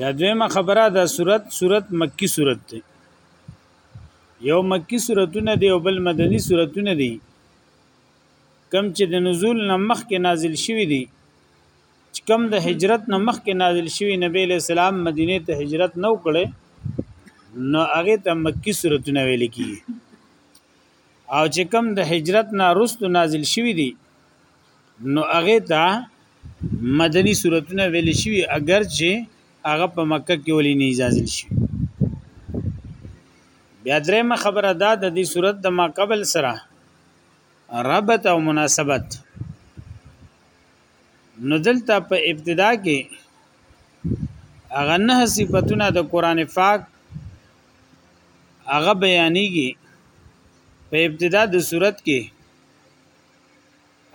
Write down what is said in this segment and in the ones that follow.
یا دویمه خبره دا صورت صورت مکی صورت دی یو مکی صورتونه دی او بل مدنی صورتونه دی کم چې د نزول نه مخکې نازل شوی دی چې کم د هجرت نه مخکې نازل شوی نبی له سلام مدینه ته هجرت نو کړي نو هغه ته مکی صورتونه ویل کی او چې کم د هجرت نه رستو نازل شوی دی نو هغه ته مدني صورتونه ویل شي اگر چې هغه په مکه کې ولې نه اجازه شي بیا درېمه خبره دا د دې صورت د ما قبل سره ربط او مناسبت نو دلته په ابتدا کې هغه نه صفاتونه د قران پاک هغه بیانېږي په ابتدا د صورت کې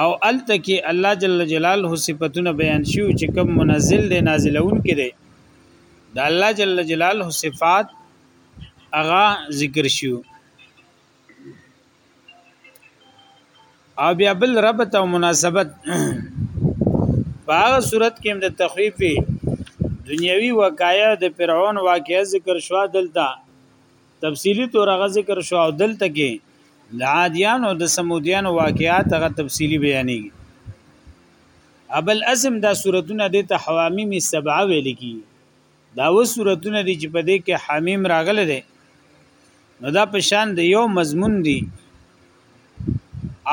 او الته کې الله جل جلاله صفاتونه بیان شو چې کوم منزل دی نازلون کې دی د الله جل جلاله صفات اغا ذکر شو او بیا بل ربط او مناسبت باغ صورت کې د تخویف دنیوي وقایع د فرعون واقعې ذکر شو دلته تفصیلی تور هغه ذکر شو او دلته کې د عادیانو د سمودیانو واقعات هغه تفصیلی بیانېږي ابل اسم دا صورتونه د تحوامیم سبعه ویل کی دا و صورتونه دي چې په دې کې حمیم راغله ده نو دا په شان د یو مضمون دی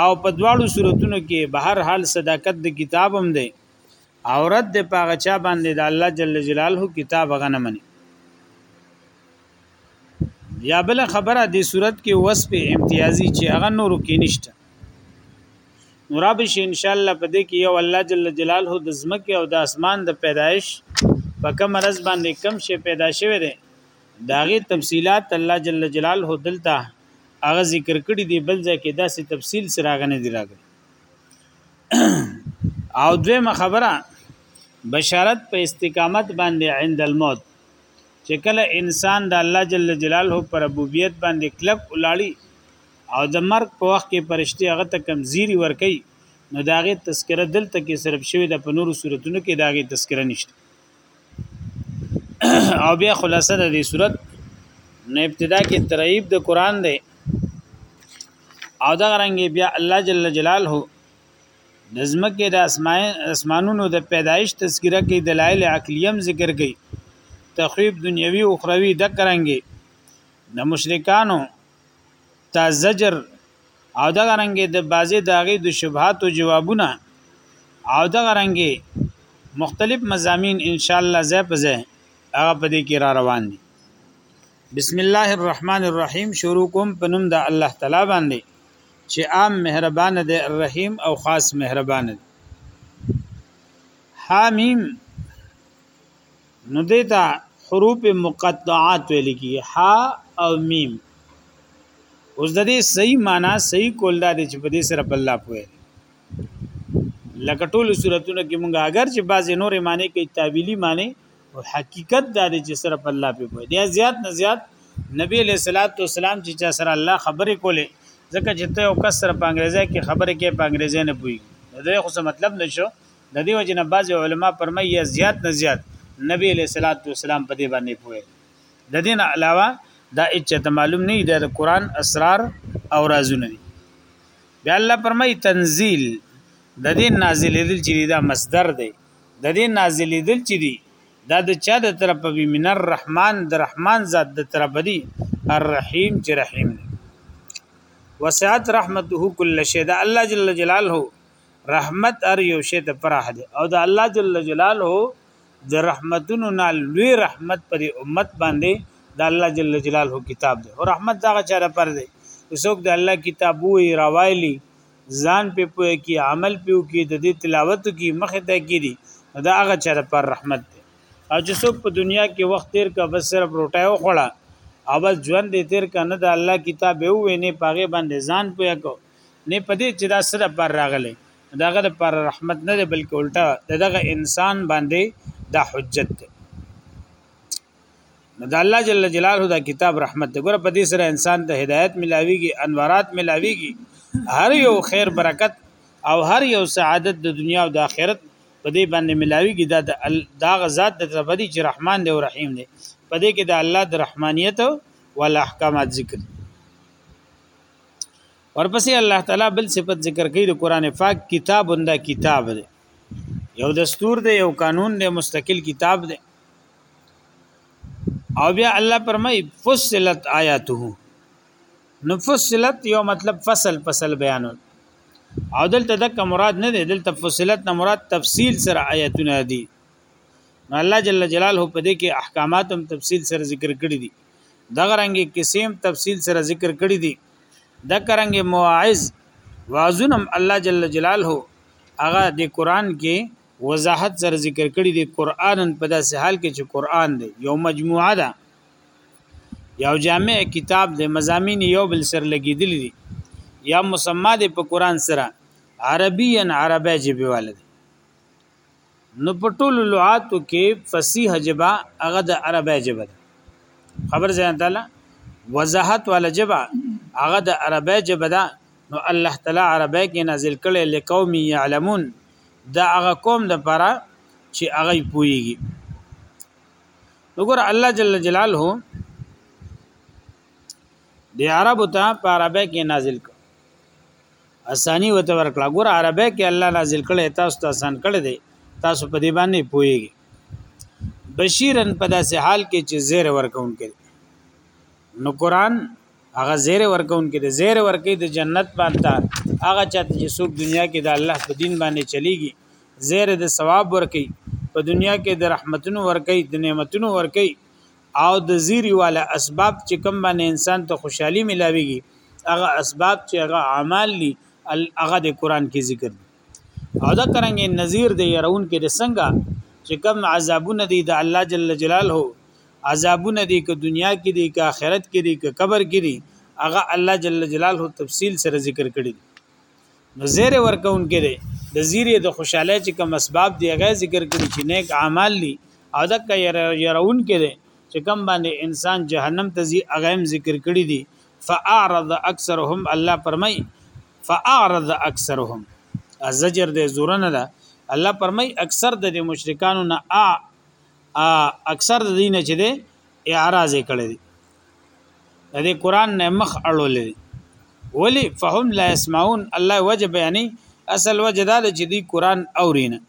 او په دواړو صورتونو کې به هر حال صداقت د کتاب هم دی او رد په غچا باندې د الله جل جلاله کتاب غنمنه یا بل خبره د صورت کې وصف امتیازي چې هغه نورو کې نشته نورابش ان شاء الله په دې کې یو الله جل جلاله د زمکه او د اسمان د پیدایش په کوم رز باندې کم شي پیدا شوی دی داغه تفصيلات الله جل جلاله دلته هغه ذکر کړی دی بل ځکه داسې تفصيل سره غنه دی راغلی او دویمه خبره بشارت په استقامت باندې عند الموت چې کله انسان د الله جل جلاله پر ربوبیت باندې کلک ولاړی او د مرګ په وخت کې پرشتي هغه ته کمزيري ور کوي نو داغه تذکره دلته کې صرف شوی د پنورو صورتونو کې داغه تذکره نشته او بیا خلاصه د دې صورت نه ابتدا کې ترعیب د قران دی او دا رنګ بیا الله جل جلاله د ځمکې د اسمانونو د پیدایش تذکره کې دلایل عقلیم ذکر کړي تخویب دنیوي او اخروی د کرانګي د مشرکانو تا زجر او د کرانګي د بازي داغي د شبهات او جوابونه او د کرانګي مختلف مزامین ان شاء الله زه په زه هغه په دې کې را روان دي بسم الله الرحمن الرحیم شروع کوم په نوم د الله تعالی باندې چې عام مهربان دی الرحیم او خاص مهربان دی حامیم نو دیتا حروف مقطعات ویل کی ها او میم اوس د دې صحیح معنا صحیح کول دا دی چې په دې سره په الله پوهه لکه ټول صورتونه کې مونږه اگر چې بعضې نورې معنی کوي تعویلی معنی او حقیقت دا دی چې صرف الله په کوی دی زیات نه زیات نبی علیہ الصلوۃ والسلام چې چا سره الله خبرې کولې ځکه چې ته یو کس سره په انګریزي کې خبرې کې په انګریزي نه پوي دا خو څه مطلب نشو د دې وجه نه بعض علما فرمایي زیات نه زیات نبی علیہ الصلوۃ والسلام په دې باندې پوي د دې نه علاوه دا اچته معلوم نه دی د قران اسرار او رازونه دي بیا الله فرمایي تنزيل د دې نازل دي چې دا مصدر دی د دې نازلېدل چې دي دا د چا د طرف وی من الرحمن د رحمان ذات د طرف دی الرحیم چې رحیم دی وسعت رحمته کل شی دا الله جل جلاله رحمت ار یو شی ته پراه دی او دا الله جل جلاله د رحمتونو نه لوی رحمت پر امت باندې دا الله جل جلاله کتاب دی او رحمت دا چا پر دی څوک د الله کتاب وی راوایلی ځان په پوهه کې عمل پیو کې د دې تلاوت کې مخه ته کیږي دا هغه چر پر رحمت دی او چې څوک په دنیا کې وخت تیر کا بس صرف روټه او خړه او بس ژوند دې تیر کنه د الله کتاب به وې نه پاغه باندې ځان پوهه کو نه پدې چې دا سره پر راغله داغه پر رحمت نه بلکې الټا دغه انسان باندې دا حجت دی نو د الله جل جلاله دا کتاب رحمت دی ګوره په دې سره انسان ته هدایت ملاويږي انوارات ملاويږي هر یو خیر برکت او هر یو سعادت د دنیا او د آخرت په دې باندې ملاويږي دا دا غزاد د تبدی چې رحمان دی او رحیم دی په دې کې د الله د رحمانیت او احکامات ذکر ورپسې الله تعالی بل صفت ذکر کوي د قران پاک کتاب انده کتاب دی یو دستور دی یو قانون دی مستقل کتاب دی او بیا الله پرمای فصلت آیاته نو فصلت یو مطلب فصل فصل بیانول او دلته دک مراد نه دی دلته فصلت نه مراد تفصیل سره آیاتونه دي نو الله جل جلاله په دې کې احکامات هم تفصیل سره ذکر کړی دي دغه رنګ قسم تفصیل سره ذکر کړی دي د کرنګ مواعظ وازونم الله جل جلاله هغه د قران کې وضاحت سره ذکر کړی دی قرانن په داسې حال کې چې قران دی یو مجموعه ده یو جامع کتاب دی مزامین یو بل سره لګیدلی دي یا مسما دی په قران سره عربین عربی جبه والد نو په ټولو لغاتو کې فصیح جبه هغه د عربی جبه ده خبر ځان تعالی وضاحت ولا جبه هغه د عربی جبه ده نو الله تعالی عربی کې نازل کړي لقوم یعلمون د هغه قوم د پاره چې هغه پويږي وګوره الله جل جلاله د عربو ته په عربه کې نازل کړ اسانی وته ورکړه ګوره عربه کې الله نازل کړي تاسو ته آسان کړي دي تاسو په دې باندې پويږي بشیرن په داسې حال کې چې زیر ورکون کړي نو قران هغه زیر ورکون کې د زیر ورکې د جنت باندې هغه چاته چې څوک دنیا کې د الله په دین باندې چلیږي زیر د ثواب ورکې په دنیا کې د رحمتونو ورکې د نعمتونو ورکې او د زیری والا اسباب چې کم باندې انسان ته خوشحالي ملاويږي هغه اسباب چې هغه اعمال دي هغه د قران کې ذکر دي او دا ترنګ نذیر دی يرون کې د څنګه چې کم عذابونه دي د الله جل جلاله عذابونه دي که دنیا کې دي که آخرت کې دي که قبر کې دي هغه الله جل جلاله تفصیل سره ذکر کړی نو زیر ورکون کې دي د زیرې د خوشاله چې کوم اسباب دی هغه ذکر کړی چې نیک اعمال دي او دک يرون کې دي چې کوم باندې انسان جهنم ته ځي هغه هم ذکر کړی دي فاعرض اکثرهم الله فرمای فاعرض اکثرهم زجر د زورنه ده الله فرمای اکثر د مشرکانو نه اکثر د دینه چې دی اعراض کړي دي د قران نه مخ اړولې ولی فهم لا يسمعون الله وجه بیانې اصل وجه دا چې دی قران اورینه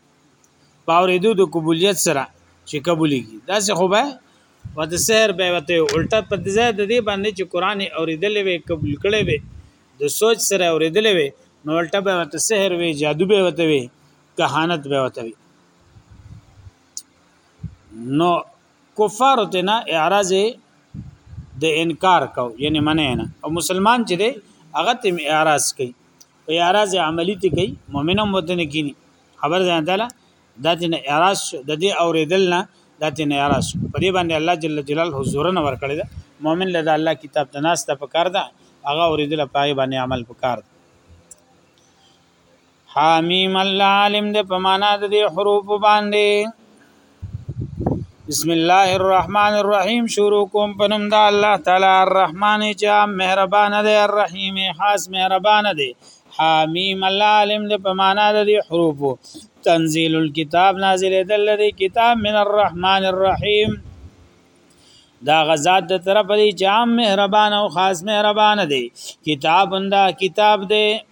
باورېدو د قبولیت سره چې قبولي دا څه خو به وت سحر به وت الټا په ځای د دې باندې چې قران اوریدل وي قبول کړي وي د سوچ سره اوریدل وي نو الټا به وت سحر وي جادو به وت وي کهانت به وت وي نو کفار ته نه اعراض د انکار کو یعنی منه نه او مسلمان چې دی هغه تم اعراض کوي په اعراض عملی ته کوي مؤمنم وطن کینی خبر ځان تعالی د دې نه اعراض د دې اوریدل نه د دې نه اعراض په دې باندې الله جل جلاله حضور نه ور کړی دا مؤمن له الله کتاب ته ناس ته پکار ده هغه اوریدل پای باندې عمل پکار ده حامیم الله عالم د په معنا د دې حروف باندې بسم الله الرحمن الرحیم شروع کوم په نوم د الله تعالی الرحمن چې مهربان دی الرحیم خاص مهربان دی حامیم الله عالم د په معنا د دې حروف تنزيل الكتاب نازل دل دې کتاب من الرحمن الرحیم دا غزاد د طرف دی چې عام مهربان او خاص مهربان دی کتاب انده کتاب دی